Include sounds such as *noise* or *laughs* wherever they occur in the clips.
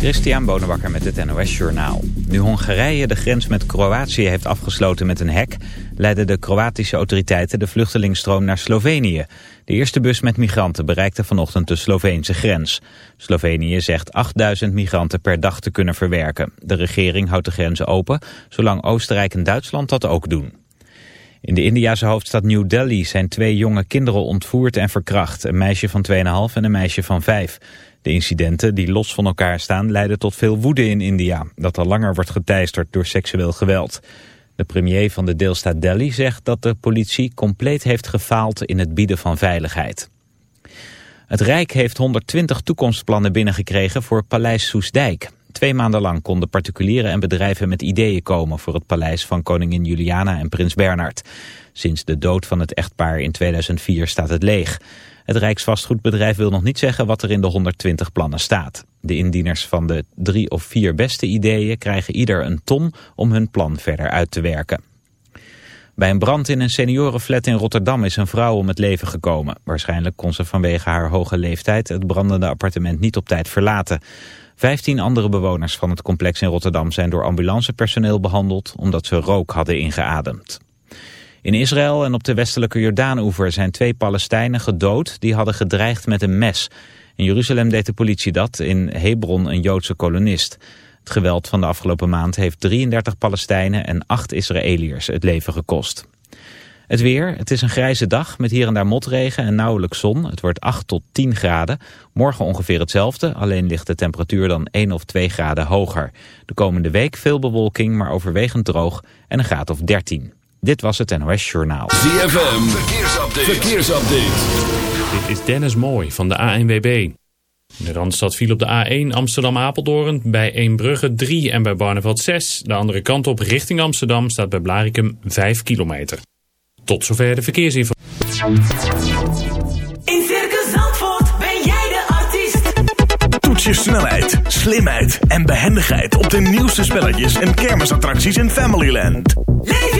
Christian Bonenbakker met het NOS Journaal. Nu Hongarije de grens met Kroatië heeft afgesloten met een hek... leiden de Kroatische autoriteiten de vluchtelingsstroom naar Slovenië. De eerste bus met migranten bereikte vanochtend de Sloveense grens. Slovenië zegt 8000 migranten per dag te kunnen verwerken. De regering houdt de grenzen open, zolang Oostenrijk en Duitsland dat ook doen. In de Indiase hoofdstad New Delhi zijn twee jonge kinderen ontvoerd en verkracht. Een meisje van 2,5 en een meisje van 5. De incidenten die los van elkaar staan leiden tot veel woede in India, dat al langer wordt geteisterd door seksueel geweld. De premier van de deelstaat Delhi zegt dat de politie compleet heeft gefaald in het bieden van veiligheid. Het Rijk heeft 120 toekomstplannen binnengekregen voor Paleis Soesdijk. Twee maanden lang konden particulieren en bedrijven met ideeën komen voor het paleis van koningin Juliana en prins Bernhard. Sinds de dood van het echtpaar in 2004 staat het leeg. Het Rijksvastgoedbedrijf wil nog niet zeggen wat er in de 120 plannen staat. De indieners van de drie of vier beste ideeën krijgen ieder een ton om hun plan verder uit te werken. Bij een brand in een seniorenflat in Rotterdam is een vrouw om het leven gekomen. Waarschijnlijk kon ze vanwege haar hoge leeftijd het brandende appartement niet op tijd verlaten. Vijftien andere bewoners van het complex in Rotterdam zijn door ambulancepersoneel behandeld omdat ze rook hadden ingeademd. In Israël en op de westelijke Jordaanoever zijn twee Palestijnen gedood die hadden gedreigd met een mes. In Jeruzalem deed de politie dat, in Hebron een Joodse kolonist. Het geweld van de afgelopen maand heeft 33 Palestijnen en 8 Israëliërs het leven gekost. Het weer, het is een grijze dag met hier en daar motregen en nauwelijks zon. Het wordt 8 tot 10 graden. Morgen ongeveer hetzelfde, alleen ligt de temperatuur dan 1 of 2 graden hoger. De komende week veel bewolking, maar overwegend droog en een graad of 13. Dit was het NOS Journaal. ZFM, verkeersupdate. verkeersupdate. Dit is Dennis Mooi van de ANWB. De Randstad viel op de A1 Amsterdam-Apeldoorn bij Eembrugge 3 en bij Barneveld 6. De andere kant op richting Amsterdam staat bij Blarikum 5 kilometer. Tot zover de verkeersinformatie. In Circus Zandvoort ben jij de artiest. Toets je snelheid, slimheid en behendigheid op de nieuwste spelletjes en kermisattracties in Familyland. Leef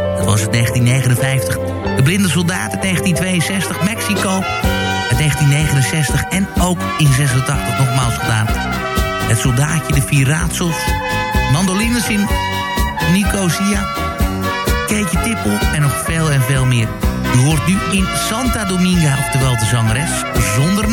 dat was het 1959. De Blinde Soldaat uit 1962. Mexico uit 1969. En ook in 86 nogmaals gedaan. Het Soldaatje, De Vier Raadsels. Mandolines in Nicosia. Keetje Tippel en nog veel en veel meer. U hoort nu in Santa Dominga, oftewel de zangeres, zonder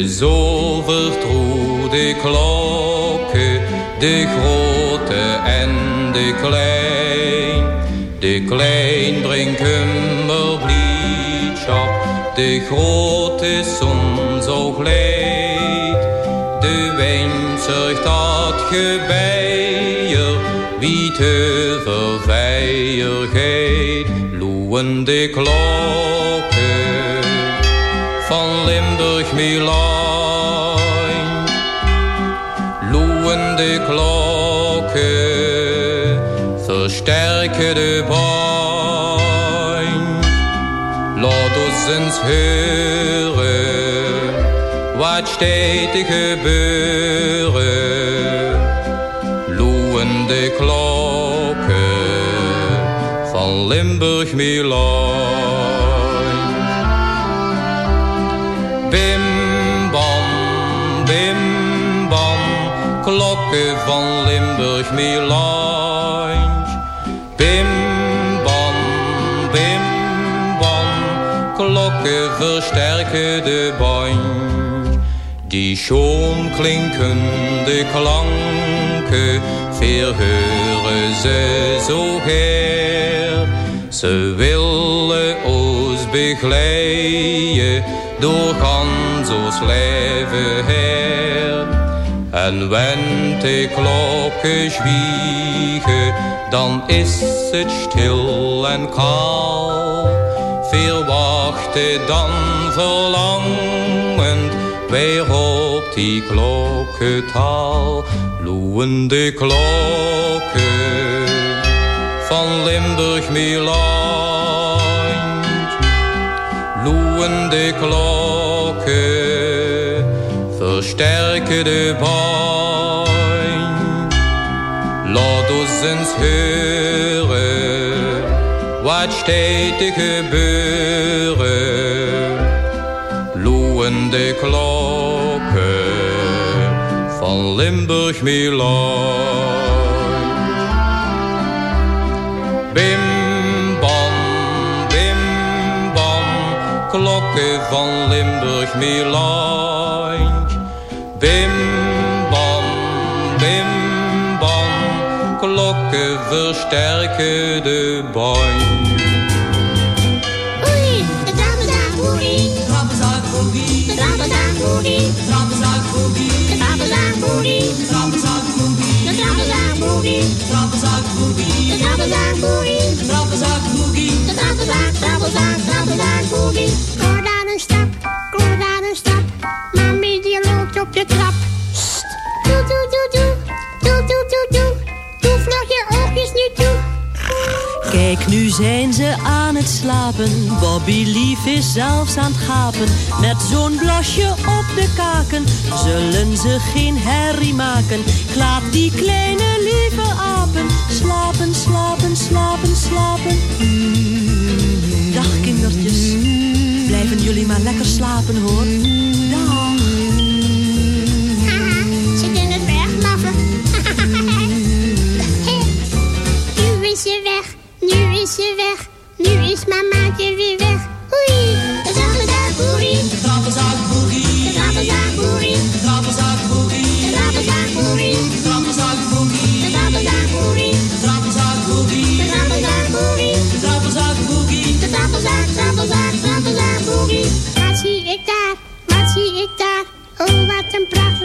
De zo vertrouwde klokken, de grote en de klein. De klein brengt kummerbliedschap, de grote zon zo gleed. De wijn zorgt dat gebeier, wie te verveiligheid. Loeien de klokken van Limburg Milaan. De baan. Laat ons eens horen, wat te gebeuren. Loeien de klokken van Limburg Milaan. Bim bam, bim bam, klokken van Limburg Milaan. Klokken versterken de band. Die schoon klinkende klanken, verheuren ze zo her. Ze willen ons begeleiden door ons leven her. En wenn de klokken zwiegen, dan is het stil en kaal. Veel wachten dan verlangend, weer op die klokkentaal. Loeien de klokken van Limburg Milaan. Loeien de klokken, versterken de baan. Laat ons eens wat steeds te gebeuren. Loeien de klokken van Limburg Milaan. Bim bam, bim bam, klokken van Limburg Milaan. Bim klokken versterken de band. Oei, de. De trappenzakboogie. De trappenzakboogie. De. De trappenzakboogie. De. De. De. De. De. De. Kom daar een stap, kom daar een stap. Mami die loopt op de trap. Sst. Doe, doe, doe. Doe, Kijk, nu zijn ze aan het slapen. Bobby Lief is zelfs aan het gapen. Met zo'n blasje op de kaken zullen ze geen herrie maken. Ik laat die kleine lieve apen slapen, slapen, slapen, slapen. Dag kindertjes, blijven jullie maar lekker slapen hoor. Dag. *laughs* Weg, nu is ze weg. Nu is mamaatje weer weg. Oei, de trappenzakboerie. De trappenzakboerie. De trappenzakboerie. De trappenzakboerie. De trappenzakboerie. De trappenzakboerie. De trappenzakboerie. De trappenzakboerie. De trappenzakboerie. De trappenzakboerie. De trappenzak, trappenzak, trappenzakboerie. Wat zie ik daar? Wat zie ik daar? Oh, wat een pracht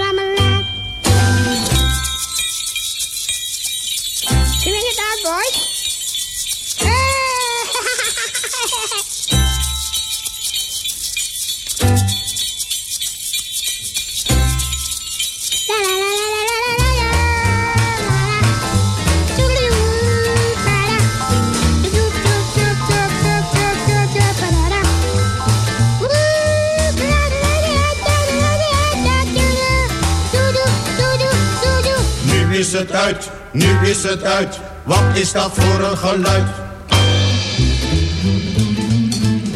het uit, nu is het uit. Wat is dat voor een geluid?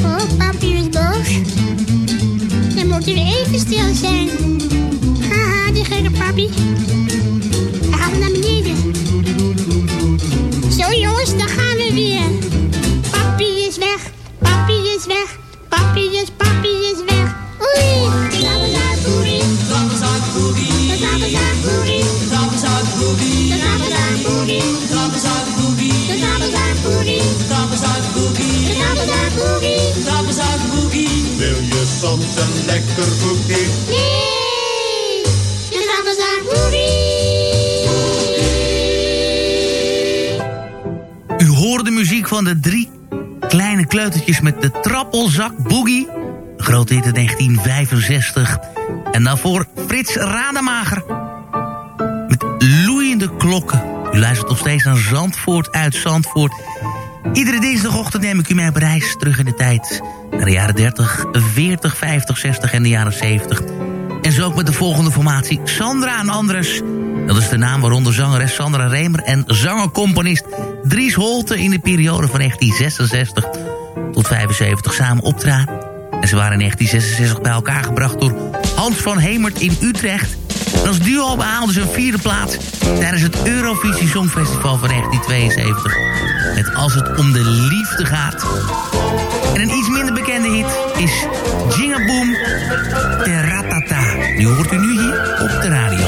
Oh, papi is boos. Moeten even stil zijn. Haha, die gekke papi. Een lekker koekje. Nee, de trappers naar U hoorde de muziek van de drie kleine kleutertjes met de trappelzak boogie. Grote hit in 1965. En daarvoor Frits Rademager. Met loeiende klokken. U luistert nog steeds naar Zandvoort uit Zandvoort. Iedere dinsdagochtend neem ik u mee op reis terug in de tijd. Naar de jaren 30, 40, 50, 60 en de jaren 70. En zo ook met de volgende formatie. Sandra en Andres. Dat is de naam waaronder zangeres Sandra Remer en zangercomponist Dries Holte in de periode van 1966 tot 75 samen optraden. En ze waren in 1966 bij elkaar gebracht door Hans van Hemert in Utrecht. En als duo behaalden ze een vierde plaats tijdens het Eurovisie Songfestival van 1972. Met Als het om de liefde gaat. En een iets minder bekende hit is Jingaboom Teratata. Die hoort u nu hier op de radio.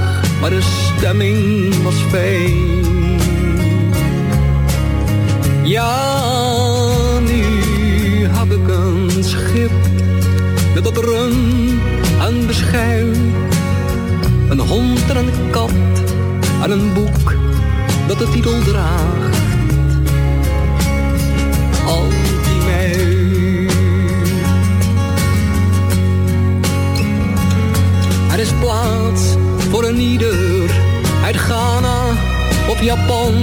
maar de stemming was fijn. Ja, nu heb ik een schip met wat rum en beschuit. Een hond en een kat en een boek dat de titel draagt. Er is plaats voor een ieder uit Ghana of Japan.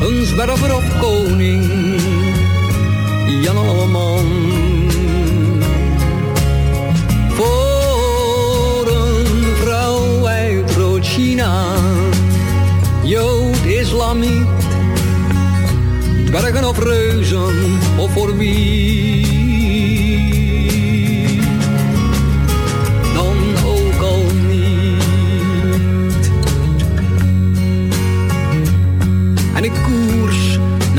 Een zwerver of koning, Jan Alleman. Voor een vrouw uit Rood-China, Jood, Islamiet. Dwergen of reuzen, of voor wie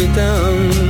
rhythm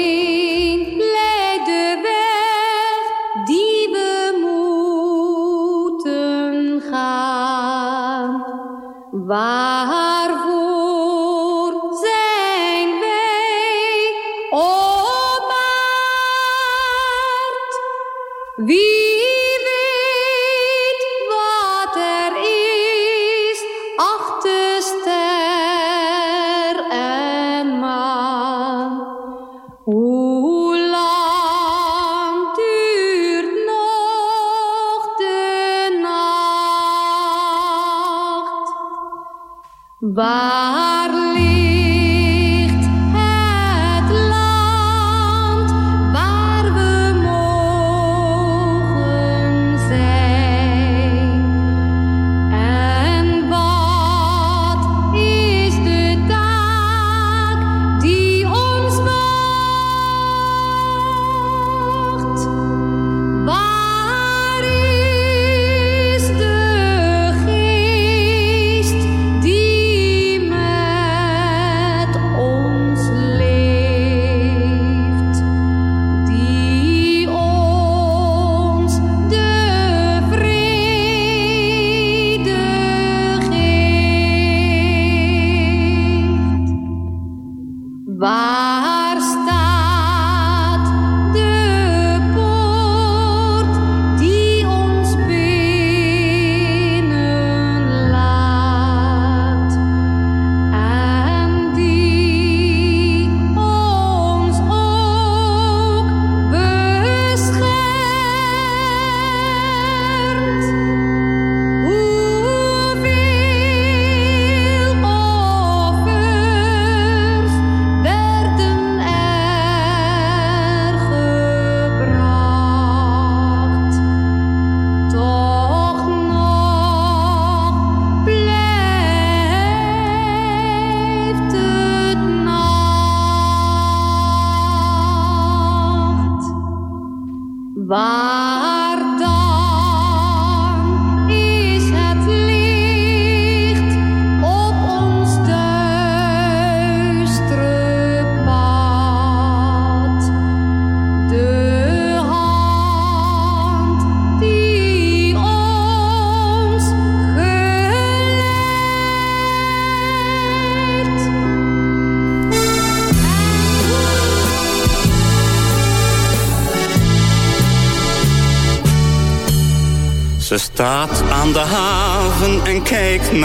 Waarvoor Waar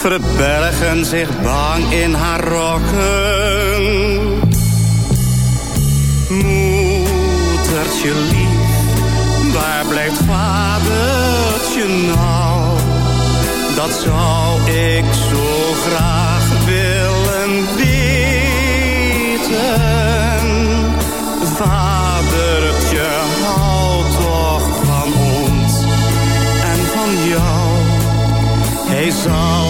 Verbergen zich bang in haar rokken. Moedertje lief, waar blijft vadertje nou? Dat zou ik zo graag willen weten. Vadertje, hou toch van ons en van jou. Hij zal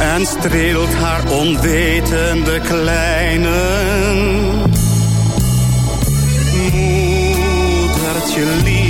En streelt haar onwetende kleinen. Moedertje lief,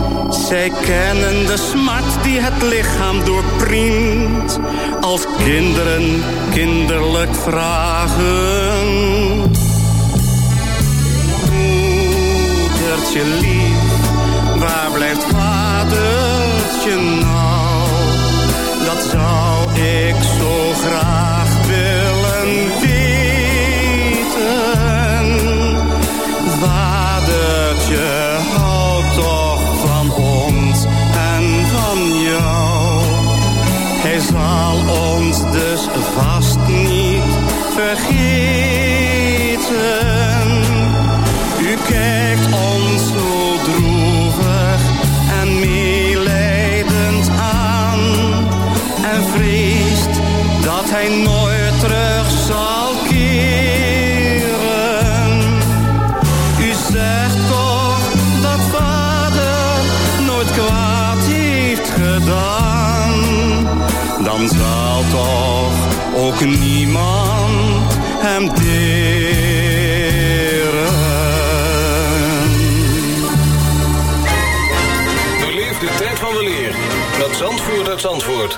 Zij kennen de smart die het lichaam doorpriemt. Als kinderen kinderlijk vragen. Moedertje lief, waar blijft vadertje nou? Dat zou ik zo graag Zal ons dus vast niet vergeten. U kijkt ons ook niemand hem deren. Beleef de tijd van de leer met Zandvoort uit Zandvoort.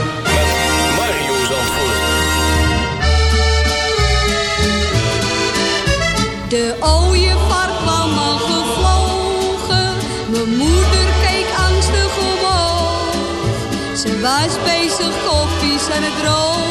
De ooievaar kwam al gevlogen, mijn moeder keek angstig omhoog. Ze was bezig koffies aan het drogen,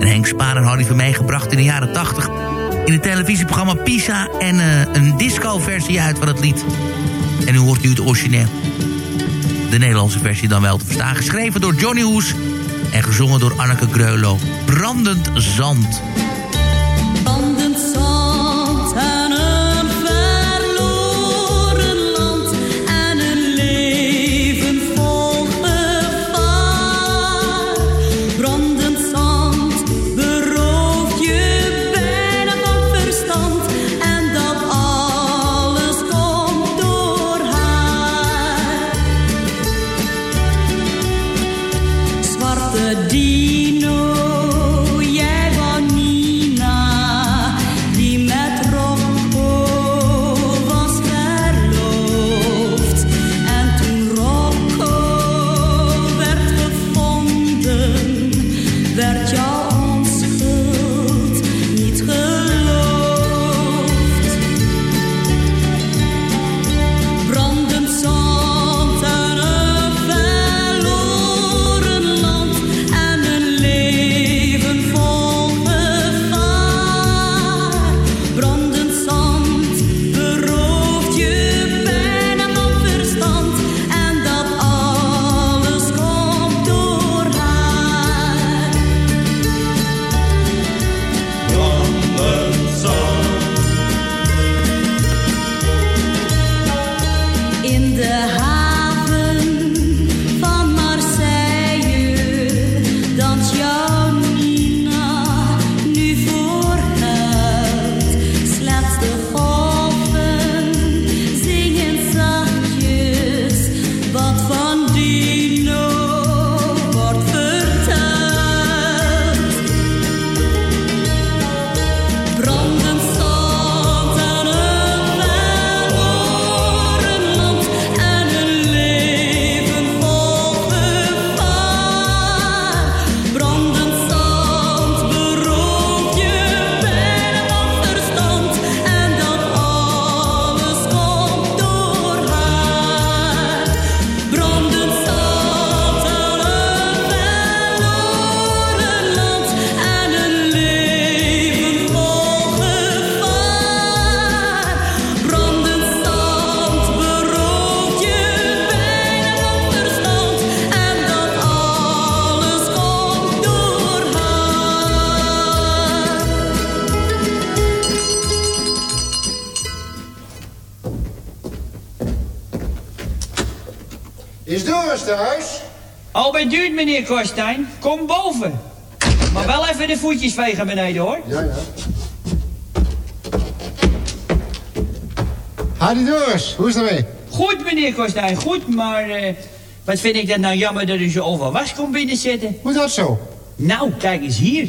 En Henk Spaar en Harry van meegebracht in de jaren 80. In het televisieprogramma Pisa. En uh, een disco-versie uit van het lied. En u hoort nu het origineel. De Nederlandse versie dan wel te verstaan. Geschreven door Johnny Hoes. En gezongen door Anneke Greulow. Brandend Zand. Dans meneer Korstijn. Kom boven. Maar wel even de voetjes vegen beneden, hoor. Ja, ja. Hadi Doris, hoe is het ermee? Goed, meneer Korstijn, goed, maar... eh, wat vind ik dat nou jammer dat u zo overwas komt binnenzitten. Hoe dat zo? Nou, kijk eens hier.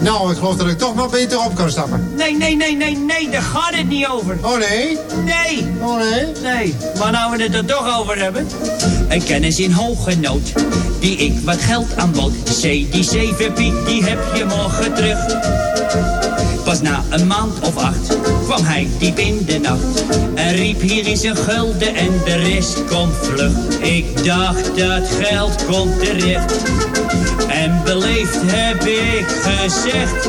Nou, ik geloof dat ik toch maar beter op kan stappen. Nee, nee, nee, nee, nee, daar gaat het niet over. Oh nee? Nee. Oh nee? Nee, maar nou we het er toch over hebben. Een kennis in hoge nood, die ik wat geld aanbood. C, die 7 piek, die heb je morgen terug. Pas na een maand of acht kwam hij diep in de nacht. En riep hier is een gulden en de rest komt vlug. Ik dacht dat geld komt terecht. En beleefd heb ik gezegd.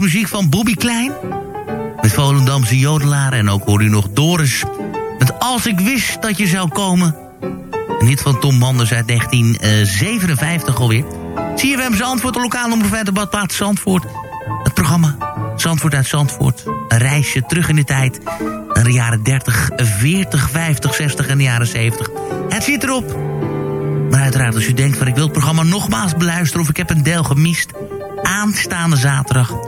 muziek van Bobby Klein. Met Volendamse jodelaar en ook hoor u nog Doris. Met Als ik wist dat je zou komen. Een hit van Tom Manders uit 1957 alweer. CFM Zandvoort, de lokale omroep uit de badplaats Zandvoort. Het programma Zandvoort uit Zandvoort. Een reisje terug in de tijd. Naar de jaren 30, 40, 50, 60 en de jaren 70. Het zit erop. Maar uiteraard als u denkt van ik wil het programma nogmaals beluisteren... of ik heb een deel gemist... aanstaande zaterdag...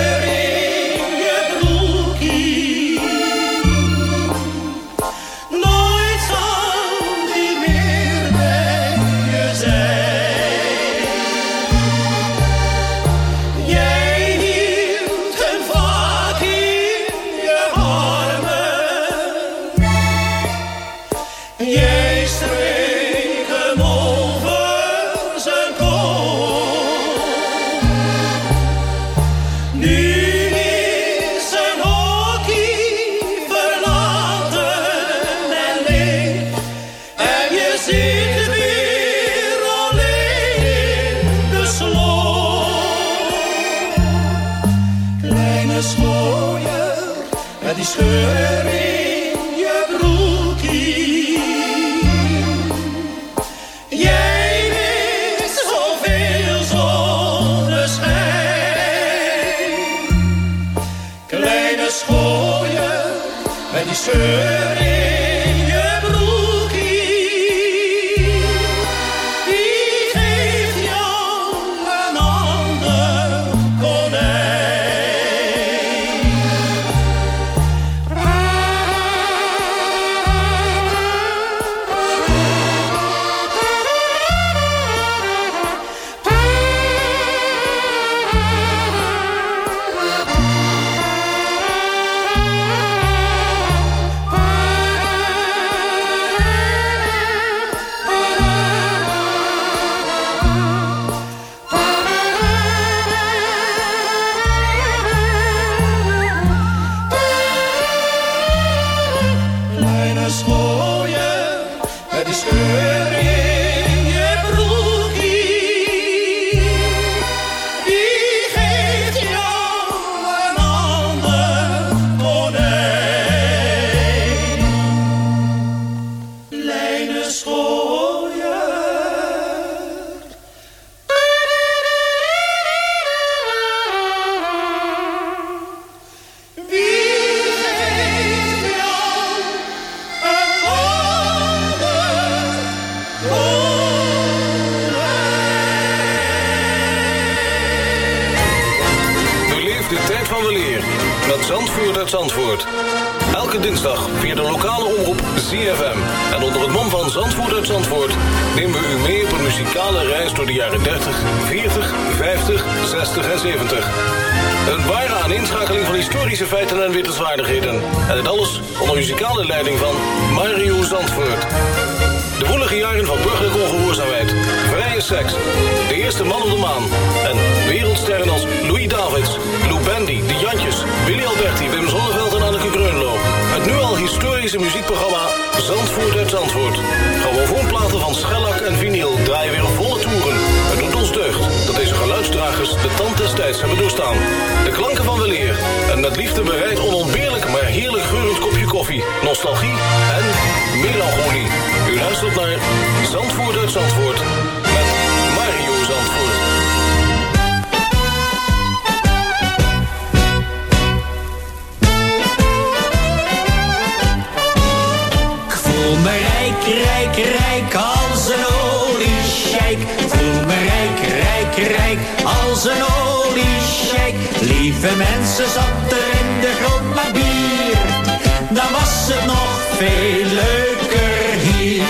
het nog veel leuker hier.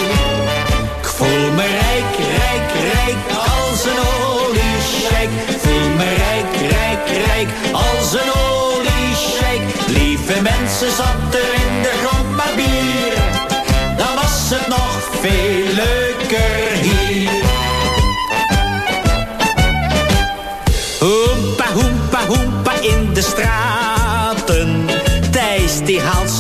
Ik voel me rijk, rijk, rijk als een oliesjijk. Ik voel me rijk, rijk, rijk als een oliesjijk. Lieve mensen, zat er in de grond maar bier. Dan was het nog veel leuker hier.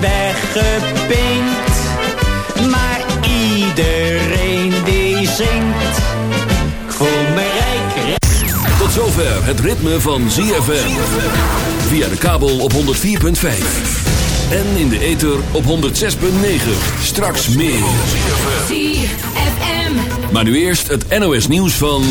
weggepinkt. Maar iedereen die zingt. Ik voel me rijk, rijk. Tot zover het ritme van ZFM. Via de kabel op 104.5. En in de ether op 106.9. Straks meer. ZFM. Maar nu eerst het NOS nieuws van...